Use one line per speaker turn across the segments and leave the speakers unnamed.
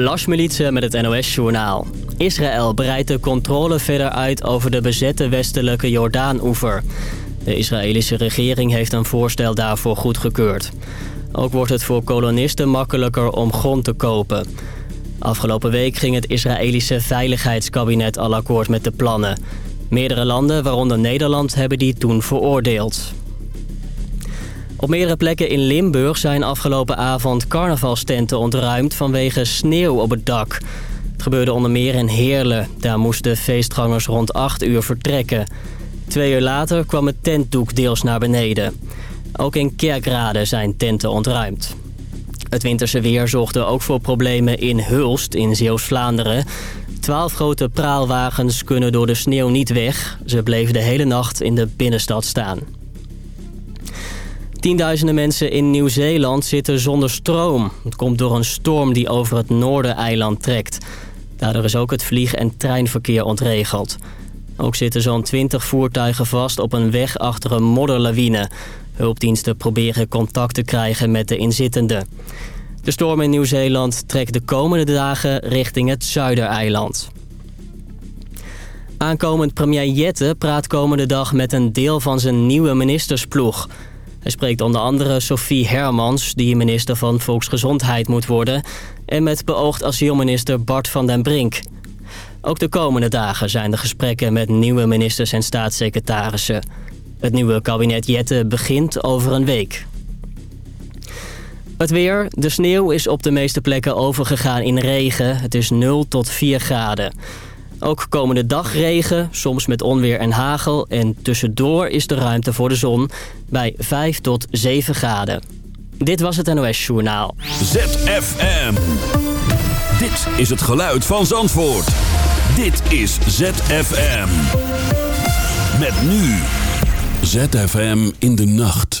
Lashmelitse met het NOS-journaal. Israël breidt de controle verder uit over de bezette westelijke Jordaan-oever. De Israëlische regering heeft een voorstel daarvoor goedgekeurd. Ook wordt het voor kolonisten makkelijker om grond te kopen. Afgelopen week ging het Israëlische Veiligheidskabinet al akkoord met de plannen. Meerdere landen, waaronder Nederland, hebben die toen veroordeeld. Op meerdere plekken in Limburg zijn afgelopen avond carnavalstenten ontruimd vanwege sneeuw op het dak. Het gebeurde onder meer in Heerlen. Daar moesten feestgangers rond 8 uur vertrekken. Twee uur later kwam het tentdoek deels naar beneden. Ook in Kerkrade zijn tenten ontruimd. Het winterse weer zorgde ook voor problemen in Hulst in Zeeuws-Vlaanderen. Twaalf grote praalwagens kunnen door de sneeuw niet weg. Ze bleven de hele nacht in de binnenstad staan. Tienduizenden mensen in Nieuw-Zeeland zitten zonder stroom. Het komt door een storm die over het Noordereiland trekt. Daardoor is ook het vlieg- en treinverkeer ontregeld. Ook zitten zo'n 20 voertuigen vast op een weg achter een modderlawine. Hulpdiensten proberen contact te krijgen met de inzittenden. De storm in Nieuw-Zeeland trekt de komende dagen richting het Zuidereiland. Aankomend premier Jette praat komende dag met een deel van zijn nieuwe ministersploeg. Hij spreekt onder andere Sophie Hermans, die minister van Volksgezondheid moet worden... en met beoogd asielminister Bart van den Brink. Ook de komende dagen zijn er gesprekken met nieuwe ministers en staatssecretarissen. Het nieuwe kabinet Jette begint over een week. Het weer. De sneeuw is op de meeste plekken overgegaan in regen. Het is 0 tot 4 graden. Ook komende dag regen, soms met onweer en hagel. En tussendoor is de ruimte voor de zon bij 5 tot 7 graden. Dit was het NOS Journaal.
ZFM. Dit is het geluid van Zandvoort. Dit is ZFM. Met nu. ZFM in de nacht.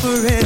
forever.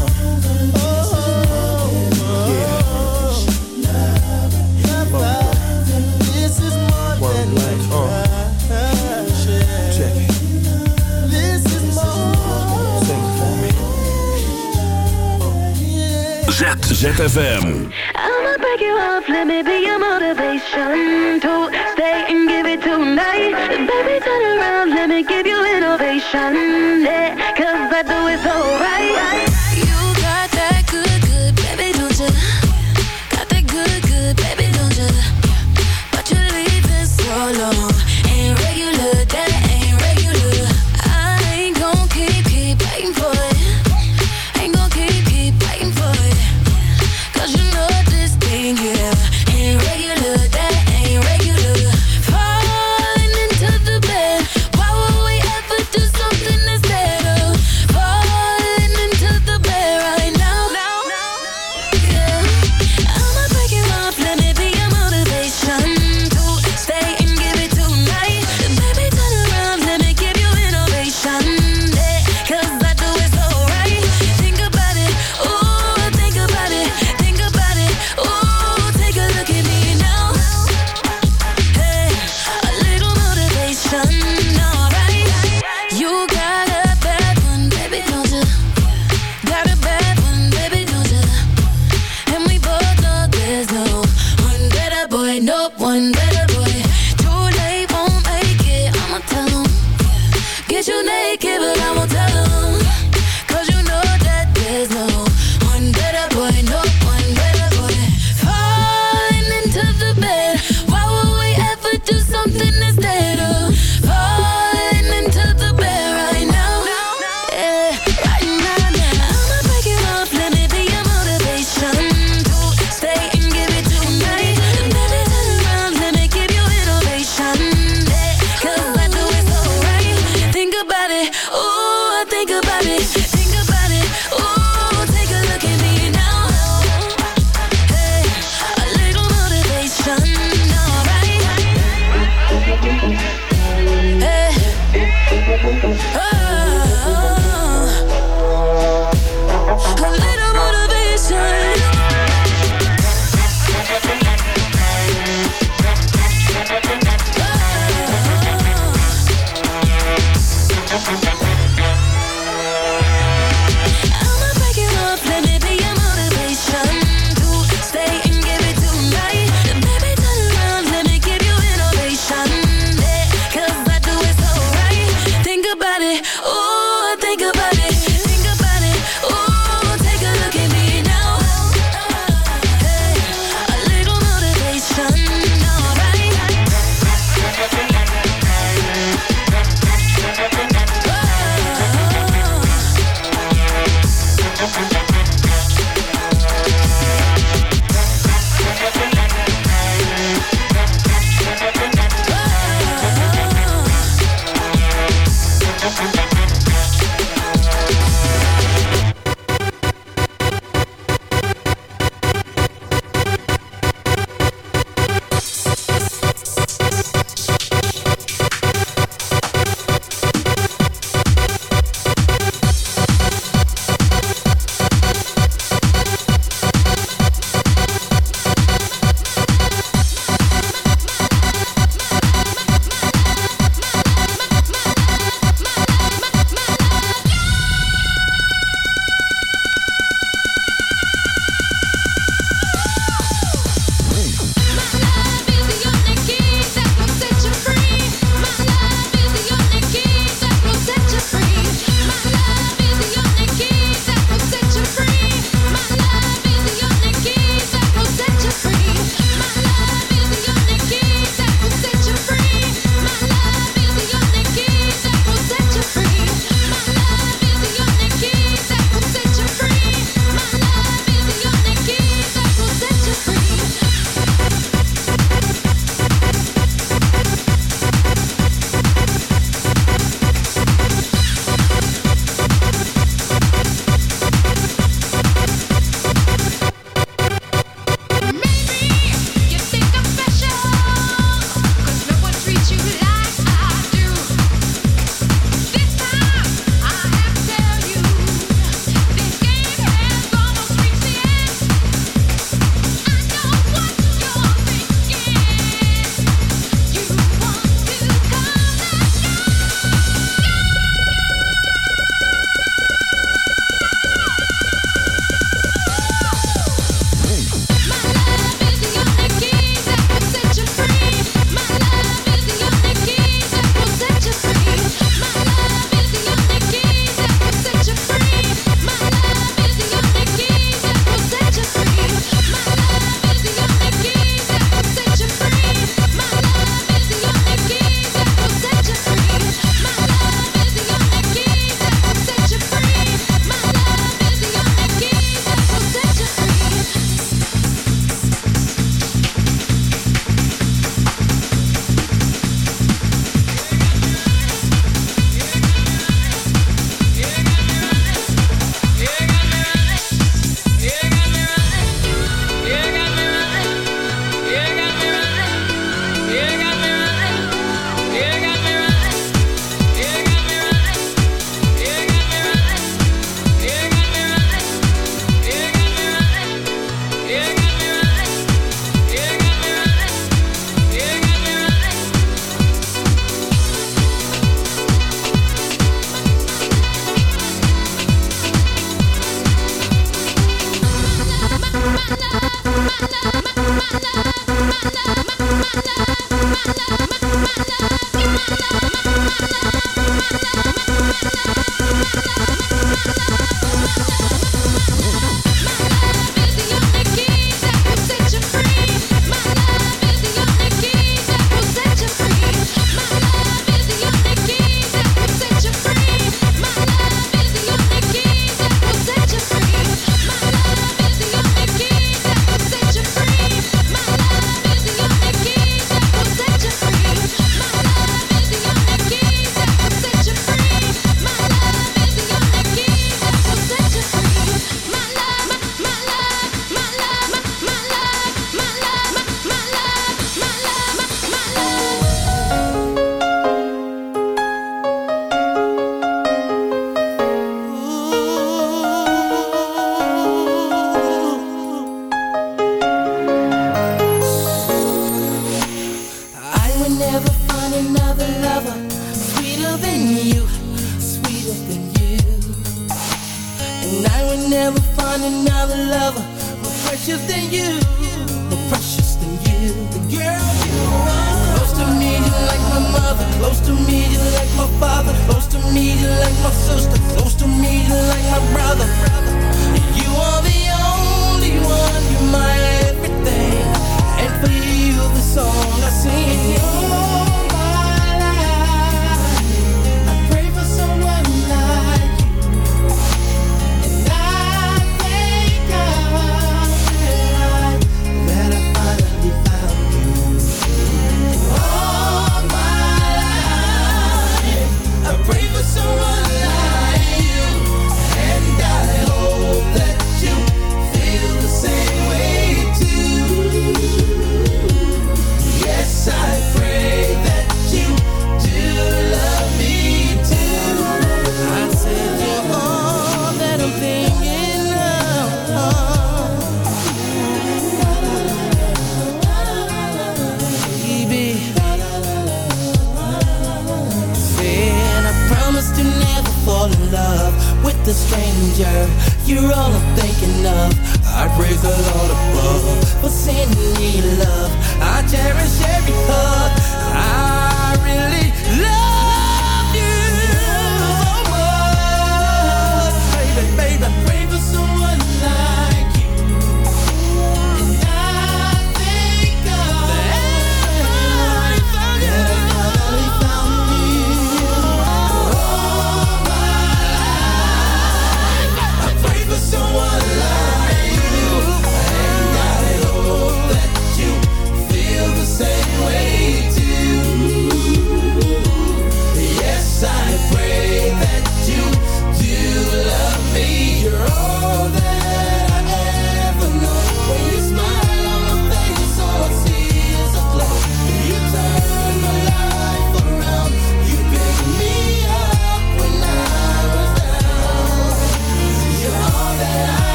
ZFM.
gonna break you off, let me be your motivation. to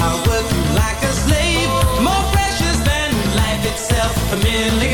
I
work like a slave, more precious than life itself. A
million